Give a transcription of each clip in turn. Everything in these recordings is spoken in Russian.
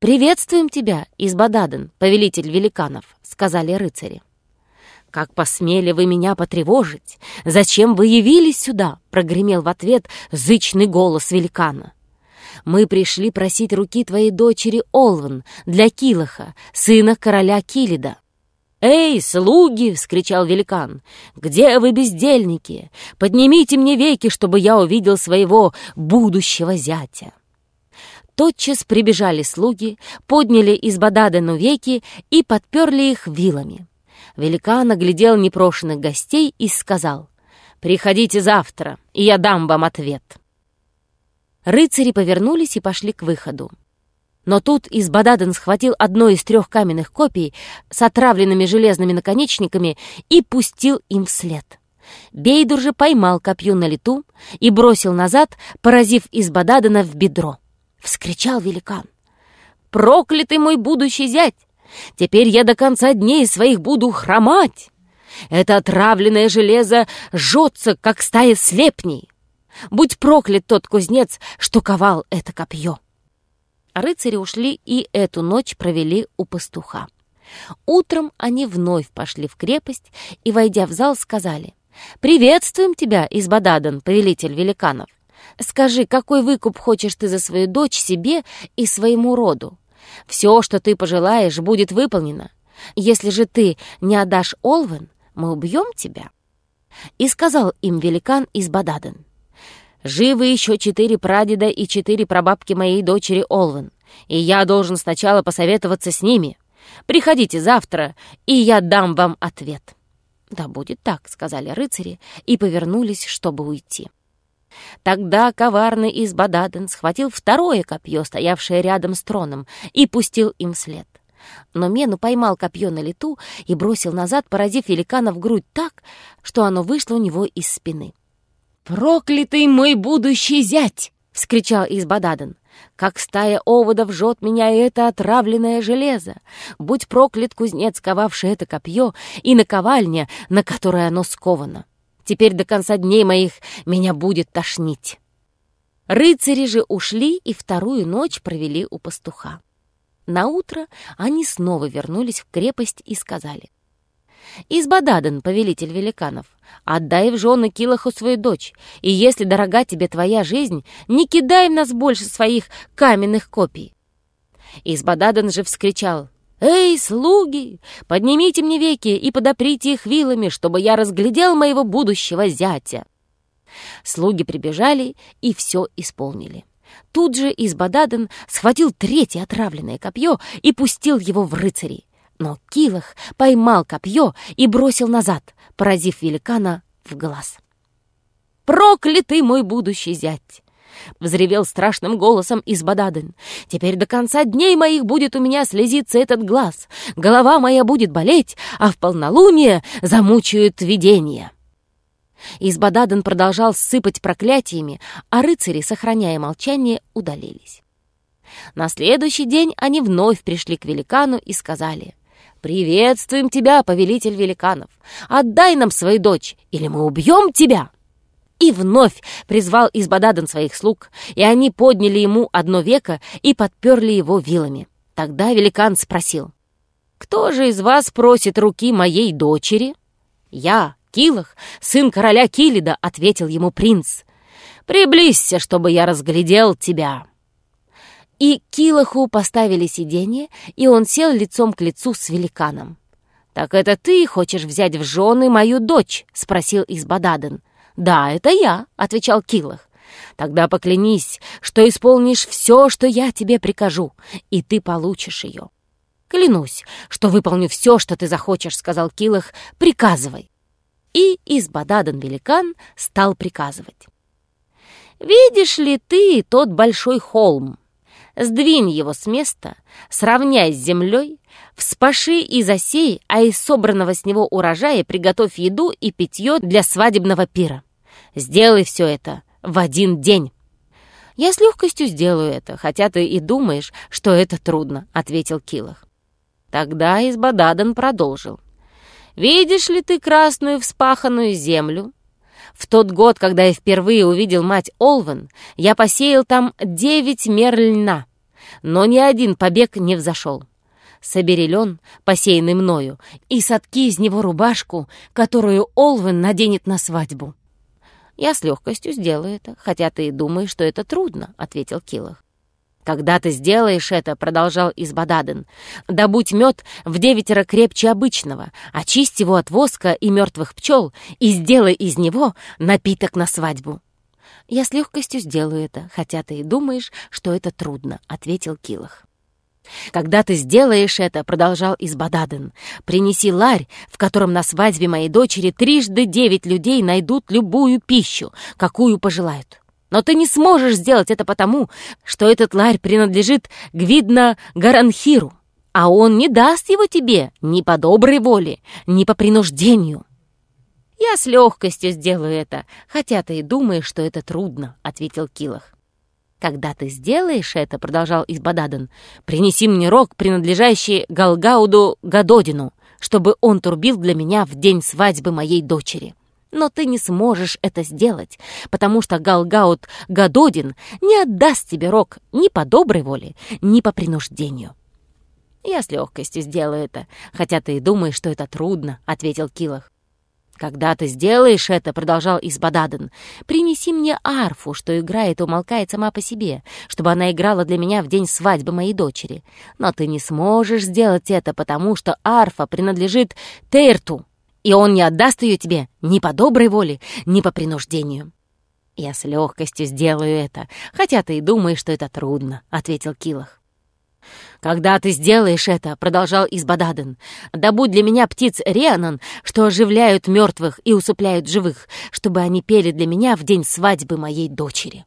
«Приветствуем тебя, Избададен, повелитель великанов», — сказали рыцари. «Как посмели вы меня потревожить? Зачем вы явились сюда?» — прогремел в ответ зычный голос великана. «Мы пришли просить руки твоей дочери Олван для Килаха, сына короля Килида». «Эй, слуги!» — вскричал великан. «Где вы, бездельники? Поднимите мне веки, чтобы я увидел своего будущего зятя!» Тотчас прибежали слуги, подняли из Бададену веки и подперли их вилами. Великан оглядел непрошенных гостей и сказал, «Приходите завтра, и я дам вам ответ». Рыцари повернулись и пошли к выходу. Но тут Избададен схватил одно из трех каменных копий с отравленными железными наконечниками и пустил им вслед. Бейдур же поймал копье на лету и бросил назад, поразив Избададена в бедро. Вскричал великан. «Проклятый мой будущий зять! Теперь я до конца дней своих буду хромать! Это отравленное железо жжется, как стая слепней! Будь проклят тот кузнец, что ковал это копье!» Рыцари ушли и эту ночь провели у пастуха. Утром они вновь пошли в крепость и, войдя в зал, сказали «Приветствуем тебя, Избададан, повелитель великанов! Скажи, какой выкуп хочешь ты за свою дочь себе и своему роду? Все, что ты пожелаешь, будет выполнено. Если же ты не отдашь Олвен, мы убьем тебя». И сказал им великан Избададан Живы еще четыре прадеда и четыре прабабки моей дочери Олвен, и я должен сначала посоветоваться с ними. Приходите завтра, и я дам вам ответ». «Да будет так», — сказали рыцари, и повернулись, чтобы уйти. Тогда коварный из Бададен схватил второе копье, стоявшее рядом с троном, и пустил им вслед. Но Мену поймал копье на лету и бросил назад, поразив великана в грудь так, что оно вышло у него из спины. «Проклятый мой будущий зять!» — вскричал Избададен. «Как стая оводов жжет меня это отравленное железо! Будь проклят кузнец, ковавший это копье, и наковальня, на которой оно сковано! Теперь до конца дней моих меня будет тошнить!» Рыцари же ушли и вторую ночь провели у пастуха. Наутро они снова вернулись в крепость и сказали — Избададен, повелитель великанов, отдай в жены Килаху свою дочь, и если дорога тебе твоя жизнь, не кидай в нас больше своих каменных копий. Избададен же вскричал, «Эй, слуги, поднимите мне веки и подоприте их вилами, чтобы я разглядел моего будущего зятя». Слуги прибежали и все исполнили. Тут же Избададен схватил третье отравленное копье и пустил его в рыцарей. Но Килах поймал копье и бросил назад, поразив великана в глаз. «Проклятый мой будущий зять!» — взревел страшным голосом из Бададен. «Теперь до конца дней моих будет у меня слезиться этот глаз, голова моя будет болеть, а в полнолуние замучают видения». Избададен продолжал сыпать проклятиями, а рыцари, сохраняя молчание, удалились. На следующий день они вновь пришли к великану и сказали, «Приветствуем тебя, повелитель великанов! Отдай нам свою дочь, или мы убьем тебя!» И вновь призвал Избададан своих слуг, и они подняли ему одно веко и подперли его вилами. Тогда великан спросил, «Кто же из вас просит руки моей дочери?» «Я, Килах, сын короля Килида», — ответил ему принц. «Приблизься, чтобы я разглядел тебя». И Килаху поставили сиденье, и он сел лицом к лицу с великаном. «Так это ты хочешь взять в жены мою дочь?» — спросил Избададен. «Да, это я», — отвечал Килах. «Тогда поклянись, что исполнишь все, что я тебе прикажу, и ты получишь ее». «Клянусь, что выполню все, что ты захочешь», — сказал Килах. «Приказывай». И Избададен-великан стал приказывать. «Видишь ли ты тот большой холм, Сдвинь его с места, сравняй с землей, вспаши и засей, а из собранного с него урожая приготовь еду и питье для свадебного пира. Сделай все это в один день. «Я с легкостью сделаю это, хотя ты и думаешь, что это трудно», — ответил Килах. Тогда Избададан продолжил. «Видишь ли ты красную вспаханную землю? В тот год, когда я впервые увидел мать Олвен, я посеял там девять мер льна. но ни один побег не взошел. Собери лен, посеянный мною, и сотки из него рубашку, которую Олвен наденет на свадьбу. «Я с легкостью сделаю это, хотя ты и думаешь, что это трудно», — ответил Килах. «Когда ты сделаешь это», — продолжал Избададен, — «добудь мед в девятеро крепче обычного, очисть его от воска и мертвых пчел и сделай из него напиток на свадьбу». «Я с легкостью сделаю это, хотя ты и думаешь, что это трудно», — ответил Килах. «Когда ты сделаешь это, — продолжал Избададен, — принеси ларь, в котором на свадьбе моей дочери трижды девять людей найдут любую пищу, какую пожелают. Но ты не сможешь сделать это потому, что этот ларь принадлежит Гвидна Гаранхиру, а он не даст его тебе ни по доброй воле, ни по принуждению». «Я с легкостью сделаю это, хотя ты и думаешь, что это трудно», — ответил Килах. «Когда ты сделаешь это, — продолжал Избададан, — принеси мне рог, принадлежащий Галгауду Гадодину, чтобы он турбил для меня в день свадьбы моей дочери. Но ты не сможешь это сделать, потому что Галгауд Гадодин не отдаст тебе рог ни по доброй воле, ни по принуждению». «Я с легкостью сделаю это, хотя ты и думаешь, что это трудно», — ответил Килах. «Когда ты сделаешь это, — продолжал Избададен, — принеси мне арфу, что играет и умолкает сама по себе, чтобы она играла для меня в день свадьбы моей дочери. Но ты не сможешь сделать это, потому что арфа принадлежит Тейрту, и он не отдаст ее тебе ни по доброй воле, ни по принуждению». «Я с легкостью сделаю это, хотя ты и думаешь, что это трудно», — ответил Килах. «Когда ты сделаешь это, — продолжал Избададен, — добудь для меня птиц Рианон, что оживляют мертвых и усыпляют живых, чтобы они пели для меня в день свадьбы моей дочери».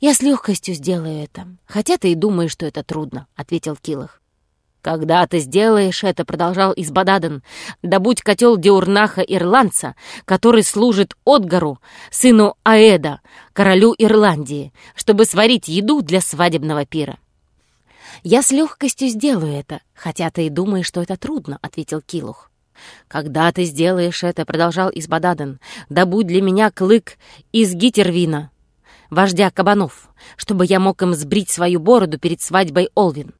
«Я с легкостью сделаю это, хотя ты и думаешь, что это трудно», — ответил Килах. «Когда ты сделаешь это, — продолжал Избададен, — добудь котел Диурнаха Ирландца, который служит Отгару, сыну Аэда, королю Ирландии, чтобы сварить еду для свадебного пира. «Я с легкостью сделаю это, хотя ты и думаешь, что это трудно», — ответил Килух. «Когда ты сделаешь это, — продолжал Избададен, — добудь для меня клык из Гитервина, вождя кабанов, чтобы я мог им сбрить свою бороду перед свадьбой Олвин.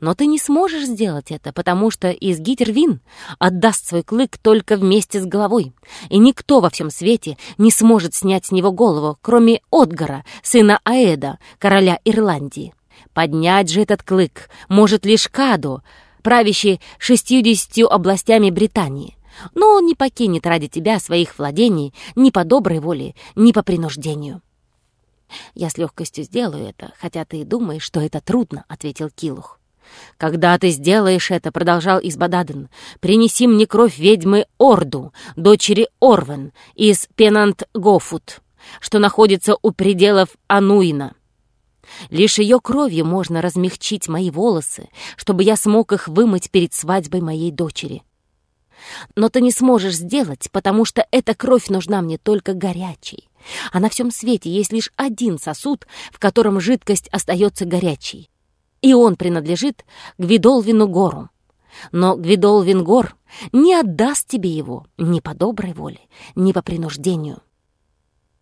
Но ты не сможешь сделать это, потому что из Гитервин отдаст свой клык только вместе с головой, и никто во всем свете не сможет снять с него голову, кроме Отгара, сына Аэда, короля Ирландии. Поднять же этот клык может лишь Кадо, правящий шестьюдесятью областями Британии. Но он не покинет ради тебя своих владений ни по доброй воле, ни по принуждению. «Я с легкостью сделаю это, хотя ты и думаешь, что это трудно», — ответил Килух. «Когда ты сделаешь это, — продолжал Избададен, — принеси мне кровь ведьмы Орду, дочери Орвен, из Пенант-Гофут, что находится у пределов Ануина. Лишь ее кровью можно размягчить мои волосы, чтобы я смог их вымыть перед свадьбой моей дочери. Но ты не сможешь сделать, потому что эта кровь нужна мне только горячей. А на всем свете есть лишь один сосуд, в котором жидкость остается горячей. И он принадлежит Гвидолвину гору. Но Гвидолвин гор не отдаст тебе его ни по доброй воле, ни по принуждению.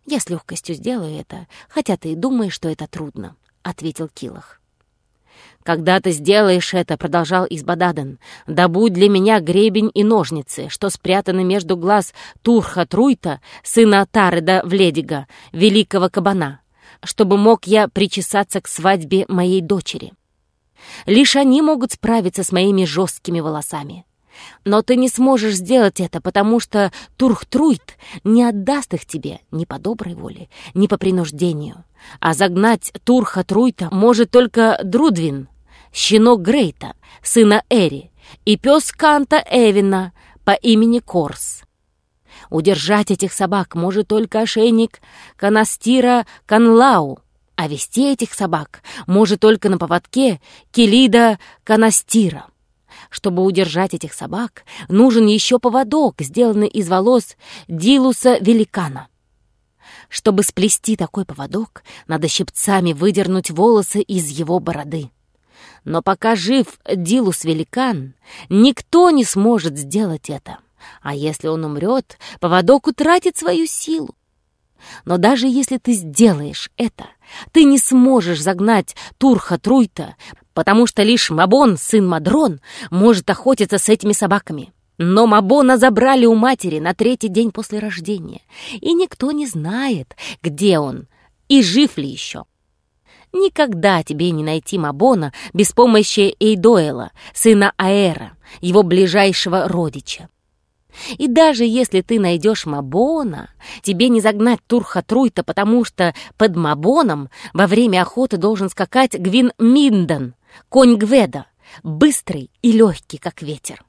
Я с легкостью сделаю это, хотя ты и думаешь, что это трудно. — ответил Килах. «Когда ты сделаешь это, — продолжал Избададен, — добудь для меня гребень и ножницы, что спрятаны между глаз Турха Труйта, сына Тареда Вледига, великого кабана, чтобы мог я причесаться к свадьбе моей дочери. Лишь они могут справиться с моими жесткими волосами. Но ты не сможешь сделать это, потому что Турхтруйт не отдаст их тебе ни по доброй воле, ни по принуждению. А загнать Турха-Труйта может только Друдвин, щенок Грейта, сына Эри, и пес Канта Эвина по имени Корс. Удержать этих собак может только ошейник Канастира Канлау, а вести этих собак может только на поводке Келида Канастира. Чтобы удержать этих собак, нужен еще поводок, сделанный из волос Дилуса-великана. Чтобы сплести такой поводок, надо щипцами выдернуть волосы из его бороды. Но пока жив Дилус-великан, никто не сможет сделать это. А если он умрет, поводок утратит свою силу. Но даже если ты сделаешь это, ты не сможешь загнать Турха Труйта, потому что лишь Мабон, сын Мадрон, может охотиться с этими собаками. Но Мабона забрали у матери на третий день после рождения, и никто не знает, где он и жив ли еще. Никогда тебе не найти Мабона без помощи Эйдоэла, сына Аэра, его ближайшего родича. И даже если ты найдешь Мабона, тебе не загнать Турха Труйта, потому что под Мабоном во время охоты должен скакать Гвин Миндан, конь Гведа, быстрый и легкий, как ветер.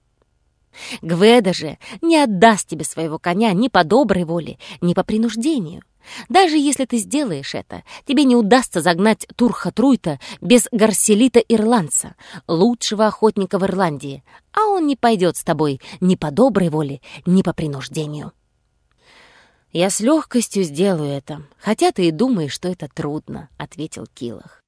Гведа же не отдаст тебе своего коня ни по доброй воле, ни по принуждению. Даже если ты сделаешь это, тебе не удастся загнать Турха Труйта без Гарселита Ирландца, лучшего охотника в Ирландии, а он не пойдет с тобой ни по доброй воле, ни по принуждению. «Я с легкостью сделаю это, хотя ты и думаешь, что это трудно», — ответил Килах.